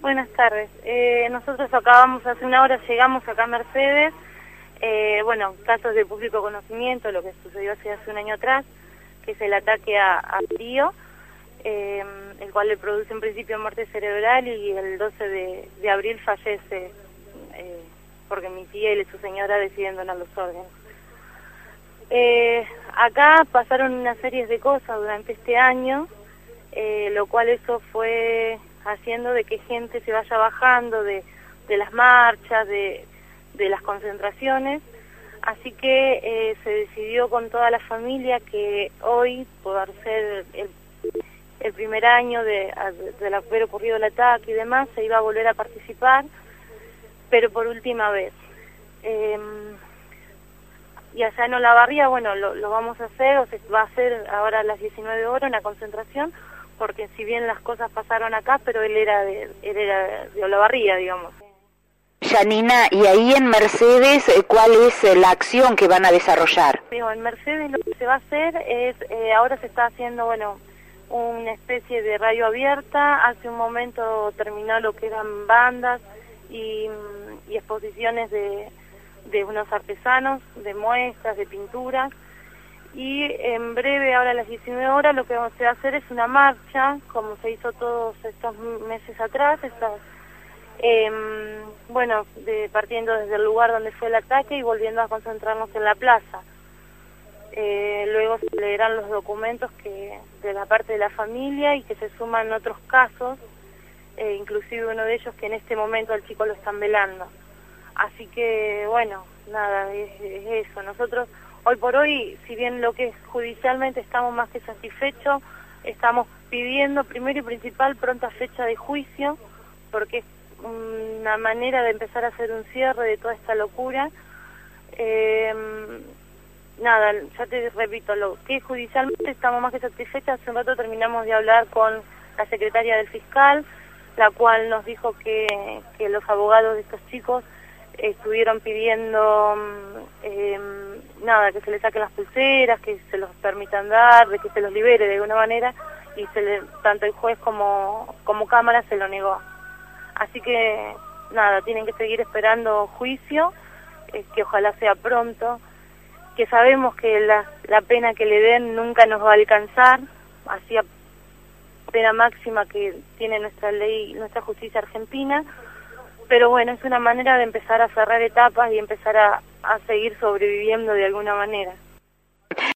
Buenas tardes. Eh, nosotros acabamos hace una hora, llegamos acá a Mercedes. Eh, bueno, casos de público conocimiento, lo que sucedió hace, hace un año atrás, que es el ataque a, a Tío, eh, el cual le produce en principio muerte cerebral y el 12 de, de abril fallece eh, porque mi tía y su señora deciden donar los órganos. Eh, acá pasaron una serie de cosas durante este año, eh, lo cual eso fue haciendo de que gente se vaya bajando de, de las marchas, de, de las concentraciones, así que eh, se decidió con toda la familia que hoy, por ser el, el primer año de, de haber ocurrido el ataque y demás, se iba a volver a participar, pero por última vez. Eh, y allá en Olavarría, bueno, lo, lo, vamos a hacer, o se va a hacer ahora a las 19 horas una concentración, porque si bien las cosas pasaron acá, pero él era de, él era de Olavarría, digamos. Janina, y ahí en Mercedes, eh, ¿cuál es eh, la acción que van a desarrollar? Digo, en Mercedes lo que se va a hacer es, eh, ahora se está haciendo, bueno, una especie de radio abierta, hace un momento terminó lo que eran bandas y, y exposiciones de, de unos artesanos, de muestras, de pinturas, y en breve, ahora a las 19 horas, lo que vamos a hacer es una marcha, como se hizo todos estos meses atrás, estas, eh, bueno, de, partiendo desde el lugar donde fue el ataque y volviendo a concentrarnos en la plaza. Eh, luego se leerán los documentos que de la parte de la familia y que se suman otros casos, eh, inclusive uno de ellos que en este momento al chico lo están velando. Así que, bueno, nada, es, es eso. Nosotros hoy por hoy, si bien lo que es judicialmente estamos más que satisfechos, estamos pidiendo primero y principal pronta fecha de juicio, porque es una manera de empezar a hacer un cierre de toda esta locura. Eh, nada, ya te repito, lo que judicialmente estamos más que satisfechos, hace un rato terminamos de hablar con la secretaria del fiscal, la cual nos dijo que, que los abogados de estos chicos estuvieron pidiendo eh, nada, que se les saquen las pulseras, que se los permitan dar, de que se los libere de alguna manera, y se le, tanto el juez como, como Cámara se lo negó. Así que nada, tienen que seguir esperando juicio, eh, que ojalá sea pronto, que sabemos que la, la pena que le den nunca nos va a alcanzar, así a pena máxima que tiene nuestra ley, nuestra justicia argentina, pero bueno, es una manera de empezar a cerrar etapas y empezar a, a seguir sobreviviendo de alguna manera.